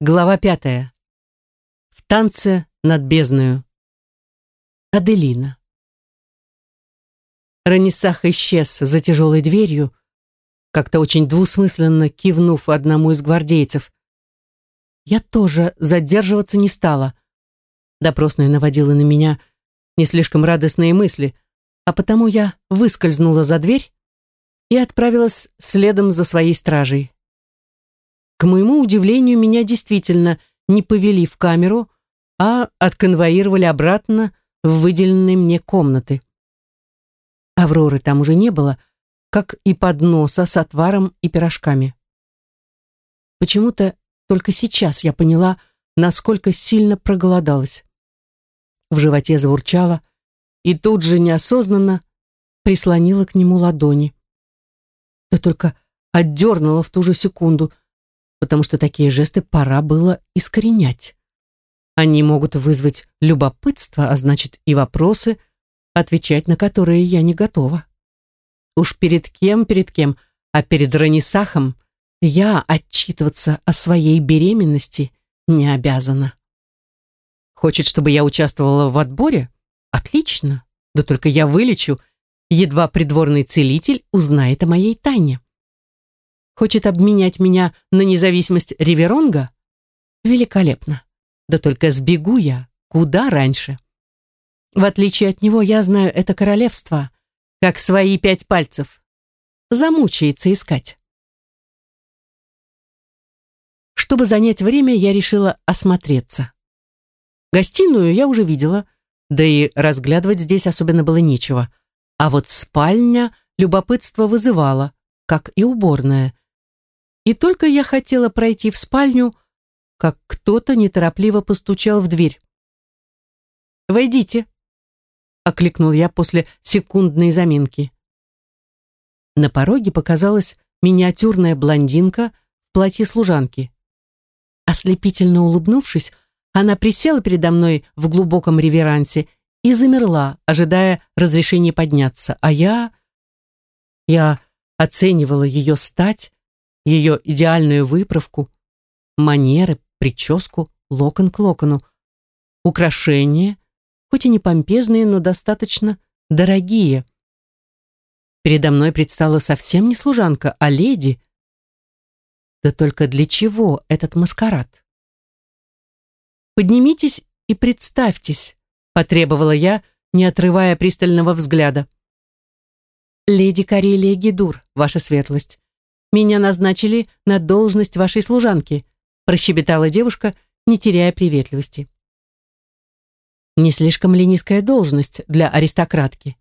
Глава пятая. В танце над бездною. Аделина. Ранисах исчез за тяжелой дверью, как-то очень двусмысленно кивнув одному из гвардейцев. Я тоже задерживаться не стала. Допросная наводила на меня не слишком радостные мысли, а потому я выскользнула за дверь и отправилась следом за своей стражей. К моему удивлению, меня действительно не повели в камеру, а отконвоировали обратно в выделенные мне комнаты. Авроры там уже не было, как и подноса с отваром и пирожками. Почему-то только сейчас я поняла, насколько сильно проголодалась. В животе заурчало, и тут же неосознанно прислонила к нему ладони. Да только отдернула в ту же секунду — потому что такие жесты пора было искоренять. Они могут вызвать любопытство, а значит и вопросы, отвечать на которые я не готова. Уж перед кем, перед кем, а перед Ранисахом я отчитываться о своей беременности не обязана. Хочет, чтобы я участвовала в отборе? Отлично. Да только я вылечу, едва придворный целитель узнает о моей тайне. Хочет обменять меня на независимость Риверонга? Великолепно. Да только сбегу я куда раньше. В отличие от него, я знаю это королевство, как свои пять пальцев. Замучается искать. Чтобы занять время, я решила осмотреться. Гостиную я уже видела, да и разглядывать здесь особенно было нечего. А вот спальня любопытство вызывала, как и уборная. И только я хотела пройти в спальню, как кто-то неторопливо постучал в дверь. «Войдите», — окликнул я после секундной заминки. На пороге показалась миниатюрная блондинка в платье служанки. Ослепительно улыбнувшись, она присела передо мной в глубоком реверансе и замерла, ожидая разрешения подняться, а я... Я оценивала ее стать, ее идеальную выправку, манеры, прическу, локон к локону, украшения, хоть и не помпезные, но достаточно дорогие. Передо мной предстала совсем не служанка, а леди. Да только для чего этот маскарад? «Поднимитесь и представьтесь», — потребовала я, не отрывая пристального взгляда. «Леди Карелия Гидур, ваша светлость. Меня назначили на должность вашей служанки», прощебетала девушка, не теряя приветливости. «Не слишком ли низкая должность для аристократки?»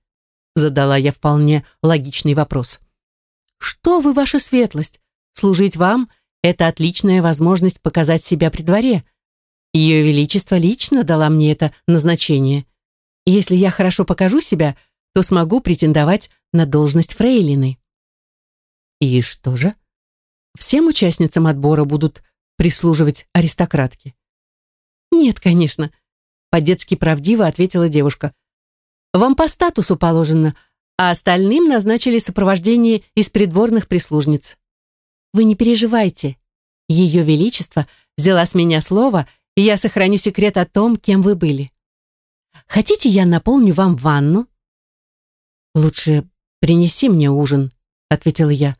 задала я вполне логичный вопрос. «Что вы, ваша светлость? Служить вам — это отличная возможность показать себя при дворе. Ее Величество лично дала мне это назначение. Если я хорошо покажу себя, то смогу претендовать на должность фрейлины». И что же? Всем участницам отбора будут прислуживать аристократки? Нет, конечно, по-детски правдиво ответила девушка. Вам по статусу положено, а остальным назначили сопровождение из придворных прислужниц. Вы не переживайте. Ее Величество взяла с меня слово, и я сохраню секрет о том, кем вы были. Хотите, я наполню вам ванну? Лучше принеси мне ужин, ответила я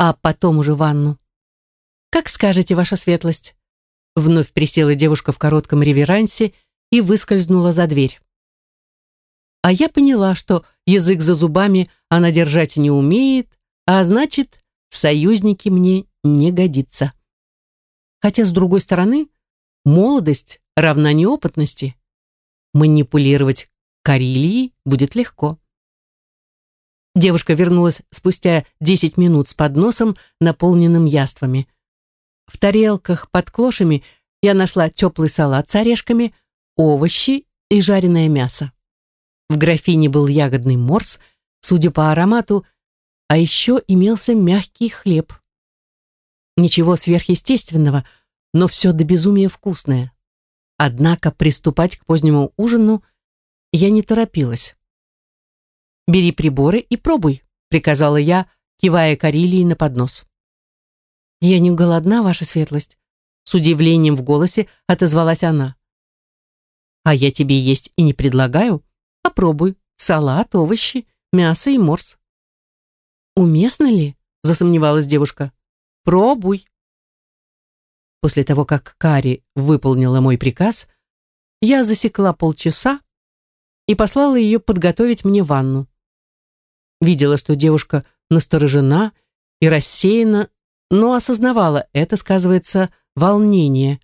а потом уже ванну. «Как скажете, ваша светлость?» Вновь присела девушка в коротком реверансе и выскользнула за дверь. А я поняла, что язык за зубами она держать не умеет, а значит, союзники мне не годится. Хотя, с другой стороны, молодость равна неопытности. Манипулировать Карелией будет легко. Девушка вернулась спустя 10 минут с подносом, наполненным яствами. В тарелках под клошами я нашла теплый салат с орешками, овощи и жареное мясо. В графине был ягодный морс, судя по аромату, а еще имелся мягкий хлеб. Ничего сверхъестественного, но все до безумия вкусное. Однако приступать к позднему ужину я не торопилась. «Бери приборы и пробуй», — приказала я, кивая Карелии на поднос. «Я не голодна, ваша светлость. с удивлением в голосе отозвалась она. А я тебе есть и не предлагаю. Попробуй. Салат, овощи, мясо и морс. Уместно ли? Засомневалась девушка. Пробуй. После того, как Кари выполнила мой приказ, я засекла полчаса и послала ее подготовить мне ванну. Видела, что девушка насторожена и рассеяна, но осознавала, это сказывается волнение.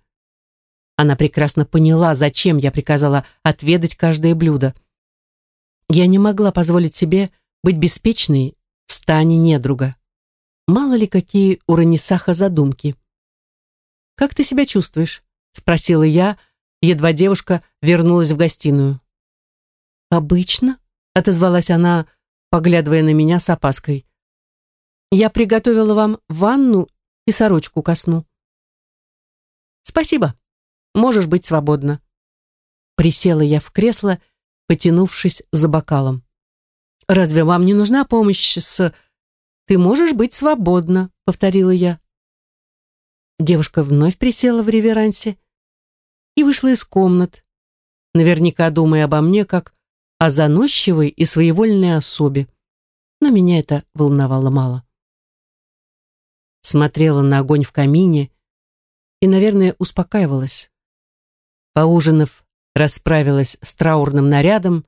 Она прекрасно поняла, зачем я приказала отведать каждое блюдо. Я не могла позволить себе быть беспечной в стане недруга. Мало ли какие у Ранисаха задумки. «Как ты себя чувствуешь?» — спросила я, едва девушка вернулась в гостиную. «Обычно», — отозвалась она, поглядывая на меня с опаской. «Я приготовила вам ванну и сорочку ко сну». «Спасибо», Можешь быть свободна». Присела я в кресло, потянувшись за бокалом. «Разве вам не нужна помощь с...» «Ты можешь быть свободна», — повторила я. Девушка вновь присела в реверансе и вышла из комнат, наверняка думая обо мне как о заносчивой и своевольной особе. Но меня это волновало мало. Смотрела на огонь в камине и, наверное, успокаивалась. Поужинав, расправилась с траурным нарядом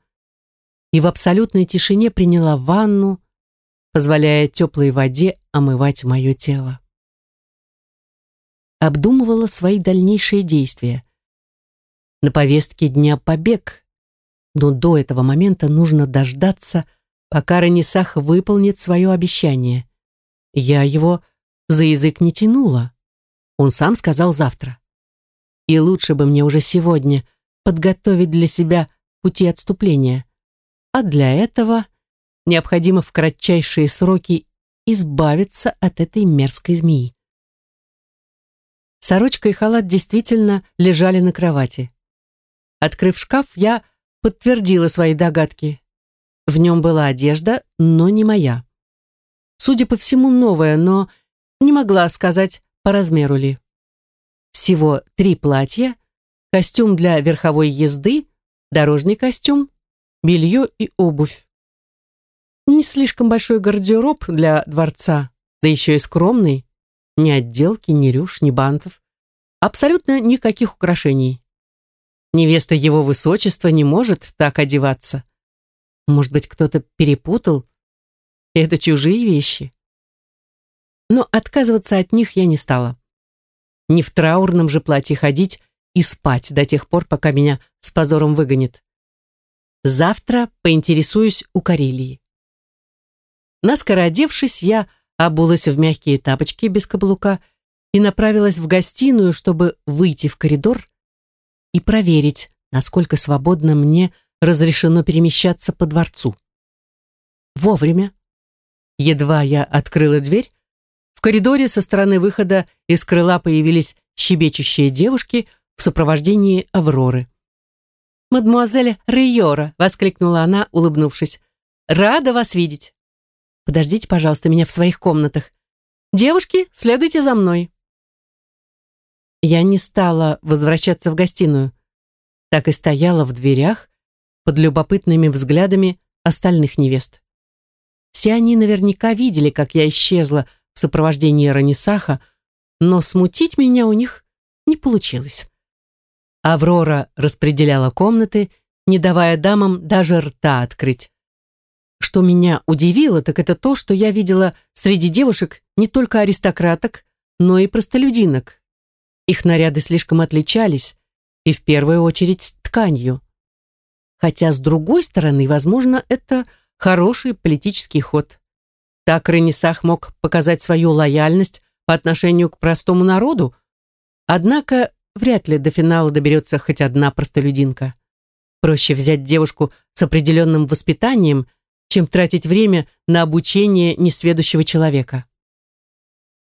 и в абсолютной тишине приняла ванну, позволяя теплой воде омывать мое тело. Обдумывала свои дальнейшие действия. На повестке дня побег, но до этого момента нужно дождаться, пока Ранисах выполнит свое обещание. Я его за язык не тянула. Он сам сказал завтра. И лучше бы мне уже сегодня подготовить для себя пути отступления. А для этого необходимо в кратчайшие сроки избавиться от этой мерзкой змеи. Сорочка и халат действительно лежали на кровати. Открыв шкаф, я подтвердила свои догадки. В нем была одежда, но не моя. Судя по всему, новая, но не могла сказать, по размеру ли. Всего три платья, костюм для верховой езды, дорожный костюм, белье и обувь. Не слишком большой гардероб для дворца, да еще и скромный. Ни отделки, ни рюш, ни бантов. Абсолютно никаких украшений. Невеста его высочества не может так одеваться. Может быть, кто-то перепутал? Это чужие вещи. Но отказываться от них я не стала не в траурном же платье ходить и спать до тех пор, пока меня с позором выгонит. Завтра поинтересуюсь у Карелии. Наскоро одевшись, я обулась в мягкие тапочки без каблука и направилась в гостиную, чтобы выйти в коридор и проверить, насколько свободно мне разрешено перемещаться по дворцу. Вовремя. Едва я открыла дверь, в коридоре со стороны выхода из крыла появились щебечущие девушки в сопровождении Авроры. «Мадемуазель Рейора!» — воскликнула она, улыбнувшись. «Рада вас видеть!» «Подождите, пожалуйста, меня в своих комнатах. Девушки, следуйте за мной!» Я не стала возвращаться в гостиную. Так и стояла в дверях под любопытными взглядами остальных невест. Все они наверняка видели, как я исчезла в сопровождении Ранисаха, но смутить меня у них не получилось. Аврора распределяла комнаты, не давая дамам даже рта открыть. Что меня удивило, так это то, что я видела среди девушек не только аристократок, но и простолюдинок. Их наряды слишком отличались, и в первую очередь тканью. Хотя, с другой стороны, возможно, это хороший политический ход. Так Ренесах мог показать свою лояльность по отношению к простому народу, однако вряд ли до финала доберется хоть одна простолюдинка. Проще взять девушку с определенным воспитанием, чем тратить время на обучение несведущего человека.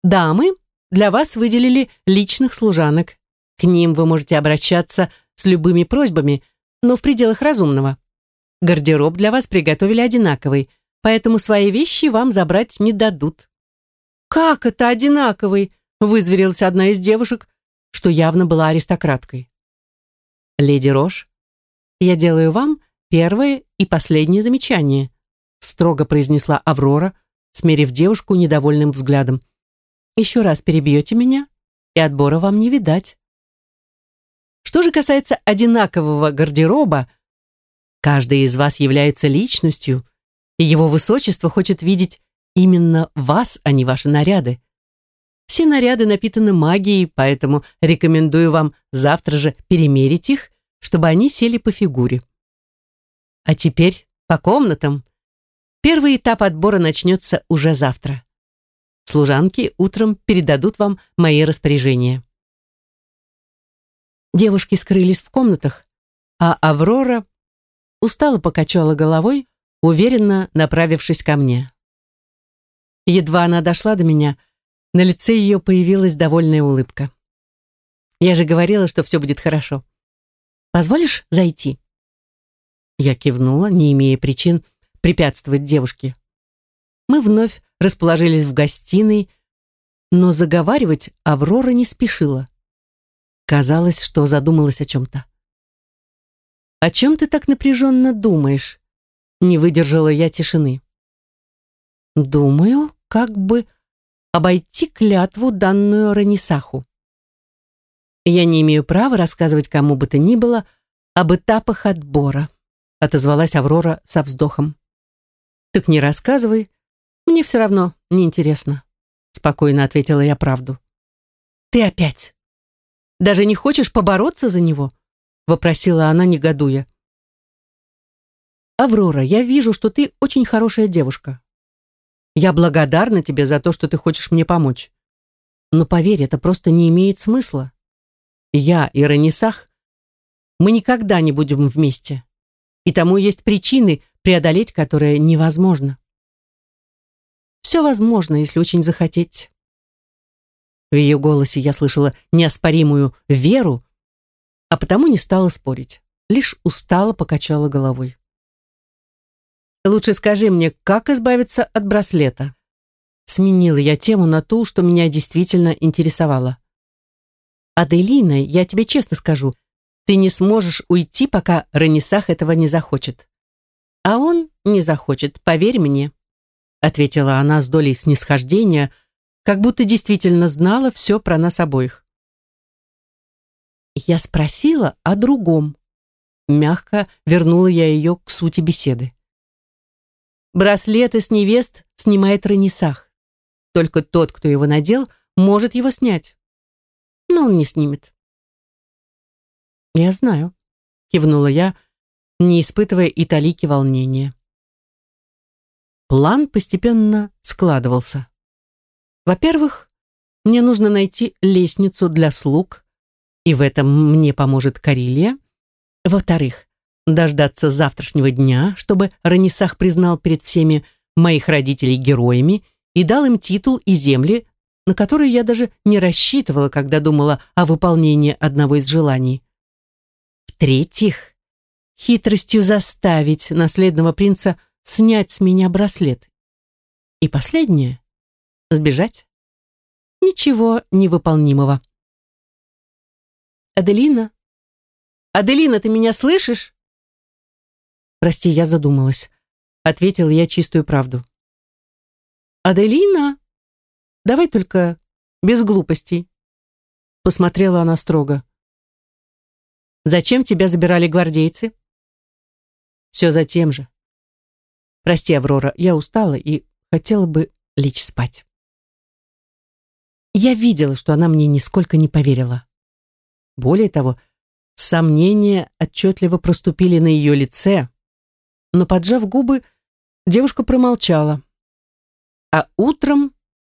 Дамы, для вас выделили личных служанок. К ним вы можете обращаться с любыми просьбами, но в пределах разумного. Гардероб для вас приготовили одинаковый – поэтому свои вещи вам забрать не дадут». «Как это одинаковый?» — вызверилась одна из девушек. что явно была аристократкой. «Леди Рош, я делаю вам первое и последнее замечание», строго произнесла Аврора, смерив девушку недовольным взглядом. «Еще раз перебьете меня, и отбора вам не видать». Что же касается одинакового гардероба, каждый из вас является личностью, и его высочество хочет видеть именно вас, а не ваши наряды. Все наряды напитаны магией, поэтому рекомендую вам завтра же перемерить их, чтобы они сели по фигуре. А теперь по комнатам. Первый этап отбора начнется уже завтра. Служанки утром передадут вам мои распоряжения. Девушки скрылись в комнатах, а Аврора устало покачала головой, уверенно направившись ко мне. Едва она дошла до меня, на лице ее появилась довольная улыбка. «Я же говорила, что все будет хорошо. Позволишь зайти?» Я кивнула, не имея причин препятствовать девушке. Мы вновь расположились в гостиной, но заговаривать Аврора не спешила. Казалось, что задумалась о чем-то. «О чем ты так напряженно думаешь?» Не выдержала я тишины. «Думаю, как бы обойти клятву, данную Ранисаху. Я не имею права рассказывать кому бы то ни было об этапах отбора», отозвалась Аврора со вздохом. «Так не рассказывай, мне все равно неинтересно», спокойно ответила я правду. «Ты опять?» Даже не хочешь побороться за него?» вопросила она, негодуя. «Аврора, я вижу, что ты очень хорошая девушка. Я благодарна тебе за то, что ты хочешь мне помочь. Но поверь, это просто не имеет смысла. Я и Ранисах, мы никогда не будем вместе. И тому есть причины, преодолеть которые невозможно. Все возможно, если очень захотеть. В ее голосе я слышала неоспоримую веру, а потому не стала спорить, лишь устало покачала головой. «Лучше скажи мне, как избавиться от браслета?» Сменила я тему на ту, что меня действительно интересовало. «Аделина, я тебе честно скажу, ты не сможешь уйти, пока Ранисах этого не захочет. А он не захочет, поверь мне», ответила она с долей снисхождения, как будто действительно знала все про нас обоих. Я спросила о другом. Мягко вернула я ее к сути беседы. Браслеты с невест снимает Ранисах. Только тот, кто его надел, может его снять. Но он не снимет. «Я знаю», — кивнула я, не испытывая и талики волнения. План постепенно складывался. Во-первых, мне нужно найти лестницу для слуг, и в этом мне поможет Карелия. Во-вторых, дождаться завтрашнего дня, чтобы Ранисах признал перед всеми моих родителей героями и дал им титул и земли, на которые я даже не рассчитывала, когда думала о выполнении одного из желаний. В-третьих, хитростью заставить наследного принца снять с меня браслет. И последнее Сбежать? Ничего невыполнимого. Аделина? Аделина, ты меня слышишь? Прости, я задумалась. Ответил я чистую правду. Аделина? Давай только без глупостей. Посмотрела она строго. Зачем тебя забирали гвардейцы? Все за тем же. Прости, Аврора, я устала и хотела бы лечь спать. Я видела, что она мне нисколько не поверила. Более того, сомнения отчетливо проступили на ее лице, но, поджав губы, девушка промолчала. А утром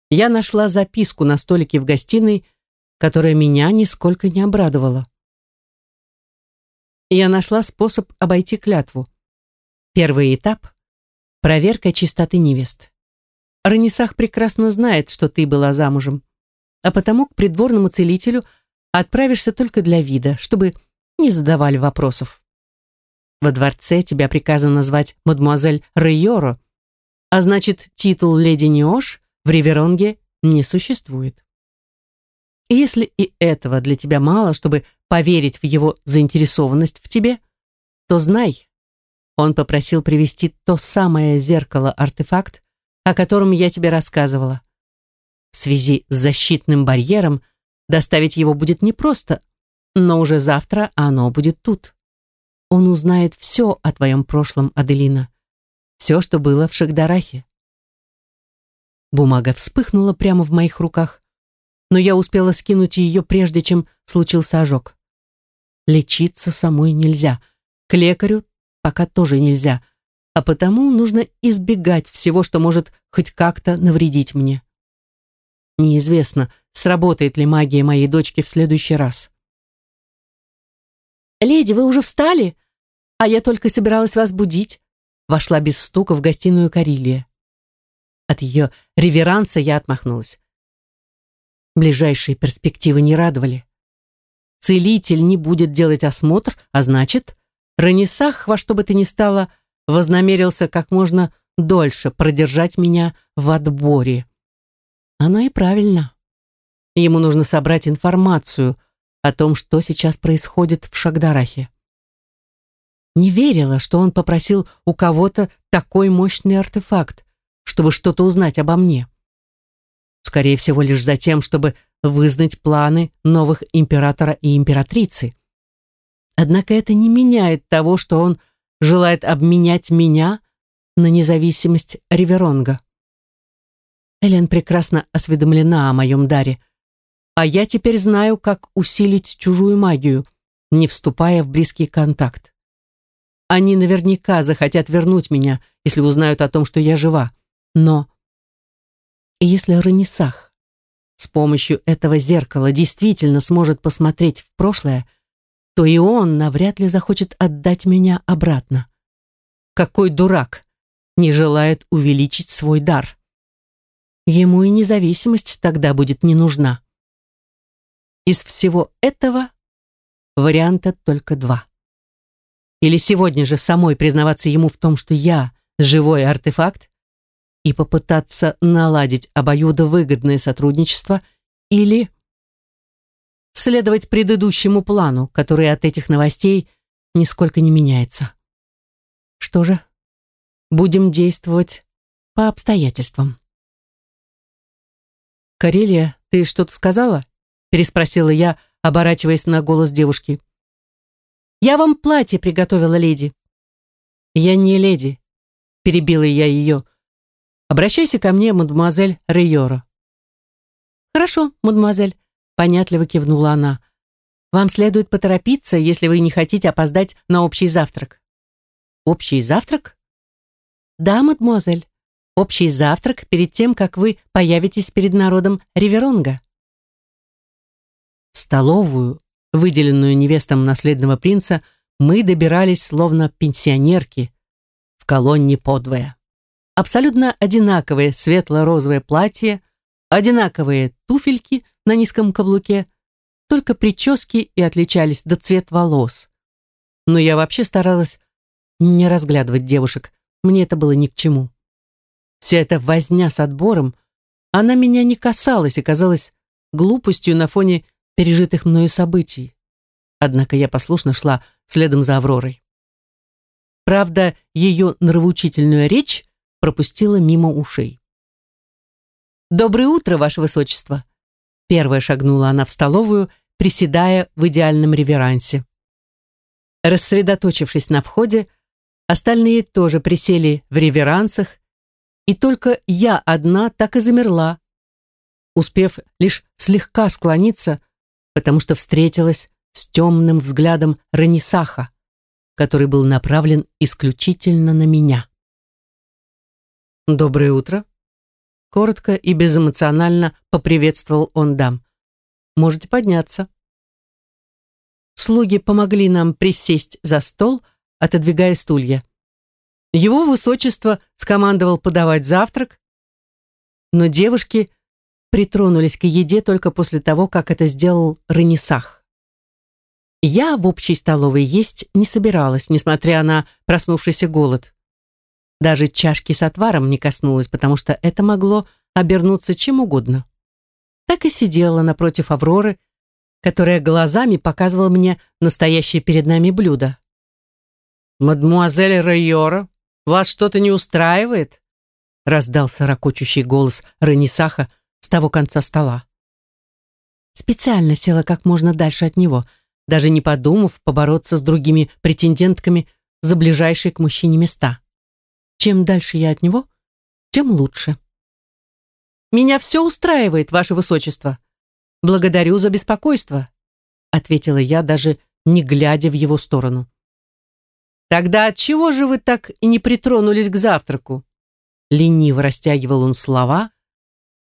я нашла записку на столике в гостиной, которая меня нисколько не обрадовала. Я нашла способ обойти клятву. Первый этап — проверка чистоты невест. Ранисах прекрасно знает, что ты была замужем а потому к придворному целителю отправишься только для вида, чтобы не задавали вопросов. Во дворце тебя приказано назвать мадемуазель Рейоро, а значит, титул леди Неош в Риверонге не существует. И если и этого для тебя мало, чтобы поверить в его заинтересованность в тебе, то знай, он попросил привести то самое зеркало-артефакт, о котором я тебе рассказывала. В связи с защитным барьером доставить его будет непросто, но уже завтра оно будет тут. Он узнает все о твоем прошлом, Аделина. Все, что было в Шагдарахе. Бумага вспыхнула прямо в моих руках, но я успела скинуть ее, прежде чем случился ожог. Лечиться самой нельзя. К лекарю пока тоже нельзя, а потому нужно избегать всего, что может хоть как-то навредить мне. Неизвестно, сработает ли магия моей дочки в следующий раз. «Леди, вы уже встали? А я только собиралась вас будить», вошла без стука в гостиную Карилия. От ее реверанса я отмахнулась. Ближайшие перспективы не радовали. Целитель не будет делать осмотр, а значит, Ранисах во что бы то ни стало вознамерился как можно дольше продержать меня в отборе. Оно и правильно. Ему нужно собрать информацию о том, что сейчас происходит в Шагдарахе. Не верила, что он попросил у кого-то такой мощный артефакт, чтобы что-то узнать обо мне. Скорее всего, лишь за тем, чтобы вызнать планы новых императора и императрицы. Однако это не меняет того, что он желает обменять меня на независимость Риверонга. Элен прекрасно осведомлена о моем даре, а я теперь знаю, как усилить чужую магию, не вступая в близкий контакт. Они наверняка захотят вернуть меня, если узнают о том, что я жива. Но если Ранисах с помощью этого зеркала действительно сможет посмотреть в прошлое, то и он навряд ли захочет отдать меня обратно. Какой дурак не желает увеличить свой дар? Ему и независимость тогда будет не нужна. Из всего этого варианта только два. Или сегодня же самой признаваться ему в том, что я живой артефакт, и попытаться наладить обоюдовыгодное сотрудничество, или следовать предыдущему плану, который от этих новостей нисколько не меняется. Что же, будем действовать по обстоятельствам. «Карелия, ты что-то сказала?» переспросила я, оборачиваясь на голос девушки. «Я вам платье приготовила, леди». «Я не леди», перебила я ее. «Обращайся ко мне, мадемуазель Рейора». «Хорошо, мадемуазель», понятливо кивнула она. Вам следует поторопиться, если вы не хотите опоздать на общий завтрак. Общий завтрак? Да, мадемуазель. Общий завтрак перед тем, как вы появитесь перед народом Риверонга. Столовую, выделенную невестам наследного принца, мы добирались словно пенсионерки в колонне подвое. Абсолютно одинаковое светло-розовое платье, одинаковые туфельки на низком каблуке, только прически и отличались до цвет волос. Но я вообще старалась не разглядывать девушек, мне это было ни к чему. Вся эта возня с отбором, она меня не касалась и казалась глупостью на фоне пережитых мною событий. Однако я послушно шла следом за Авророй. Правда, ее нравоучительную речь пропустила мимо ушей. «Доброе утро, Ваше Высочество!» Первая шагнула она в столовую, приседая в идеальном реверансе. Рассредоточившись на входе, остальные тоже присели в реверансах, и только я одна так и замерла, успев лишь слегка склониться, потому что встретилась с темным взглядом Ранисаха, который был направлен исключительно на меня. «Доброе утро», Коротко и безэмоционально поприветствовал он дам. «Можете подняться». Слуги помогли нам присесть за стол, отодвигая стулья. Его высочество скомандовал подавать завтрак, но девушки притронулись к еде только после того, как это сделал Ренесах. Я в общей столовой есть не собиралась, несмотря на проснувшийся голод. Даже чашки с отваром не коснулась, потому что это могло обернуться чем угодно. так и сидела напротив Авроры, которая глазами показывала мне настоящее перед нами блюдо. «Мадмуазель Райора, вас что-то не устраивает?» раздался ракочущий голос Ранисаха с того конца стола. Специально села как можно дальше от него, даже не подумав побороться с другими претендентками за ближайшие к мужчине места. Чем дальше я от него, тем лучше. «Меня все устраивает, ваше высочество. Благодарю за беспокойство», ответила я, даже не глядя в его сторону. «Тогда отчего же вы так и не притронулись к завтраку?» Лениво растягивал он слова,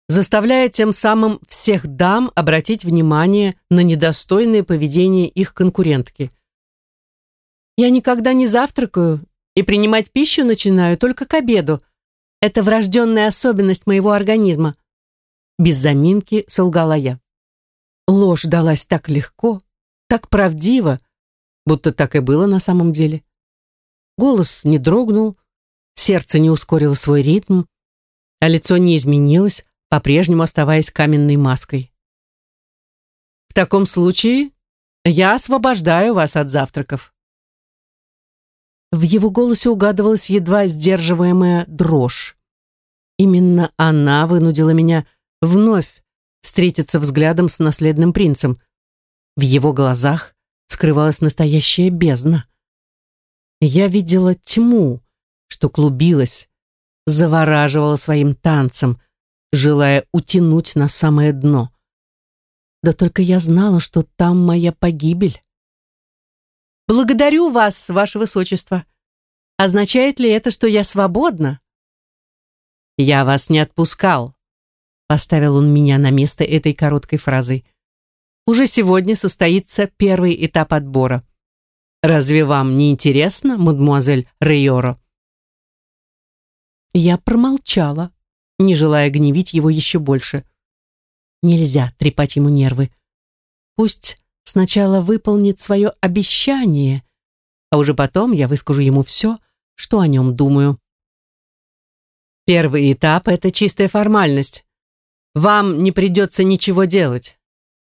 заставляя тем самым всех дам обратить внимание на недостойное поведение их конкурентки. «Я никогда не завтракаю и принимать пищу начинаю только к обеду. Это врожденная особенность моего организма». Без заминки солгала я. Ложь далась так легко, так правдиво, будто так и было на самом деле. Голос не дрогнул, сердце не ускорило свой ритм, а лицо не изменилось, по-прежнему оставаясь каменной маской. «В таком случае я освобождаю вас от завтраков». В его голосе угадывалась едва сдерживаемая дрожь. Именно она вынудила меня вновь встретиться взглядом с наследным принцем. В его глазах скрывалась настоящая бездна. Я видела тьму, что клубилась, завораживала своим танцем, желая утянуть на самое дно. Да только я знала, что там моя погибель. «Благодарю вас, ваше высочество. Означает ли это, что я свободна?» «Я вас не отпускал», — поставил он меня на место этой короткой фразой. «Уже сегодня состоится первый этап отбора. Разве вам не интересно, мадемуазель Рейоро?» Я промолчала, не желая гневить его еще больше. Нельзя трепать ему нервы. Пусть сначала выполнит свое обещание, а уже потом я выскажу ему все, что о нем думаю. Первый этап — это чистая формальность. Вам не придется ничего делать.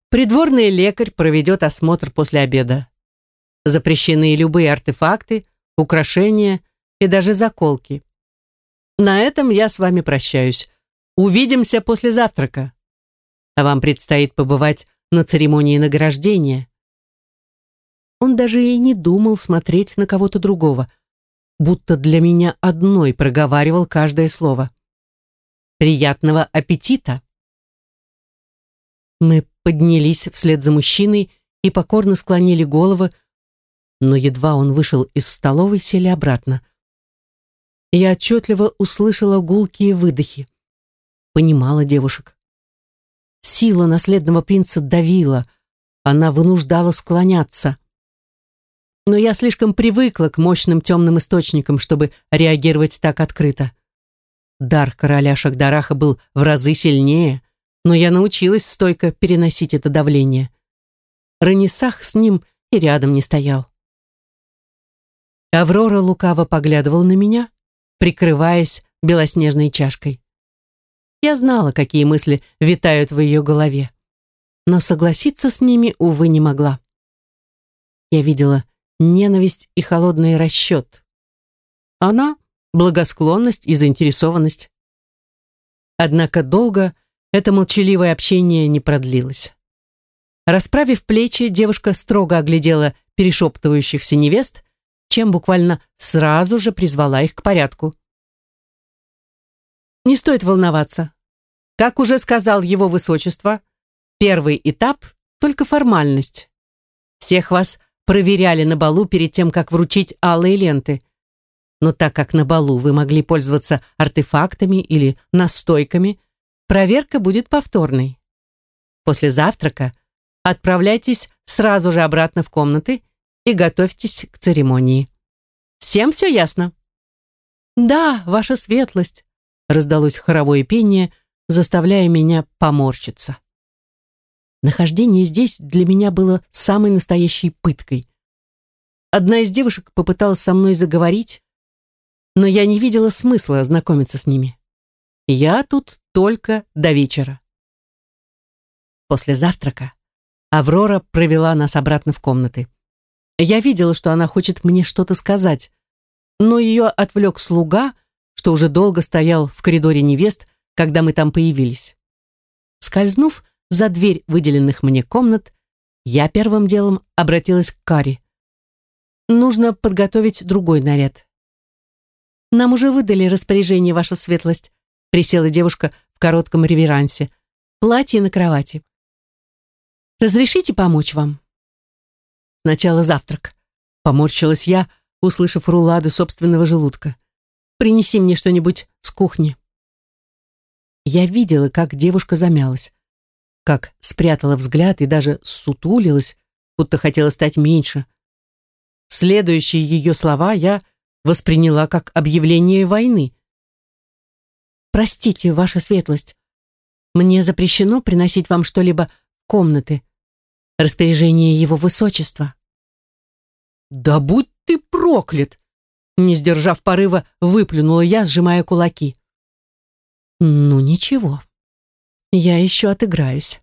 Придворный лекарь проведет осмотр после обеда. Запрещены любые артефакты, украшения и даже заколки. На этом я с вами прощаюсь. Увидимся после завтрака. А вам предстоит побывать на церемонии награждения. Он даже и не думал смотреть на кого-то другого, будто для меня одной проговаривал каждое слово. Приятного аппетита! Мы поднялись вслед за мужчиной и покорно склонили головы, но едва он вышел из столовой, сели обратно я отчетливо услышала гулкие выдохи. Понимала девушек. Сила наследного принца давила, она вынуждала склоняться. Но я слишком привыкла к мощным темным источникам, чтобы реагировать так открыто. Дар короля Шахдараха был в разы сильнее, но я научилась стойко переносить это давление. Ранисах с ним и рядом не стоял. Аврора лукаво поглядывал на меня, прикрываясь белоснежной чашкой. Я знала, какие мысли витают в ее голове, но согласиться с ними, увы, не могла. Я видела ненависть и холодный расчет. Она — благосклонность и заинтересованность. Однако долго это молчаливое общение не продлилось. Расправив плечи, девушка строго оглядела перешептывающихся невест чем буквально сразу же призвала их к порядку. Не стоит волноваться. Как уже сказал его высочество, первый этап — только формальность. Всех вас проверяли на балу перед тем, как вручить алые ленты. Но так как на балу вы могли пользоваться артефактами или настойками, проверка будет повторной. После завтрака отправляйтесь сразу же обратно в комнаты и готовьтесь к церемонии. Всем все ясно?» «Да, ваша светлость», — раздалось хоровое пение, заставляя меня поморщиться. Нахождение здесь для меня было самой настоящей пыткой. Одна из девушек попыталась со мной заговорить, но я не видела смысла знакомиться с ними. Я тут только до вечера. после завтрака Аврора провела нас обратно в комнаты. Я видела, что она хочет мне что-то сказать, но ее отвлек слуга, что уже долго стоял в коридоре невест, когда мы там появились. Скользнув за дверь выделенных мне комнат, я первым делом обратилась к Кари. Нужно подготовить другой наряд. Нам уже выдали распоряжение, ваша светлость, присела девушка в коротком реверансе. Платье на кровати. Разрешите помочь вам? Сначала завтрак. Поморщилась я, услышав рулады собственного желудка. Принеси мне что-нибудь с кухни. Я видела, как девушка замялась, как спрятала взгляд и даже сутулилась, будто хотела стать меньше. Следующие ее слова я восприняла как объявление войны. «Простите, ваша светлость, мне запрещено приносить вам что-либо комнаты. Распоряжение его высочества». «Да будь ты проклят!» Не сдержав порыва, выплюнула я, сжимая кулаки. «Ну ничего, я еще отыграюсь».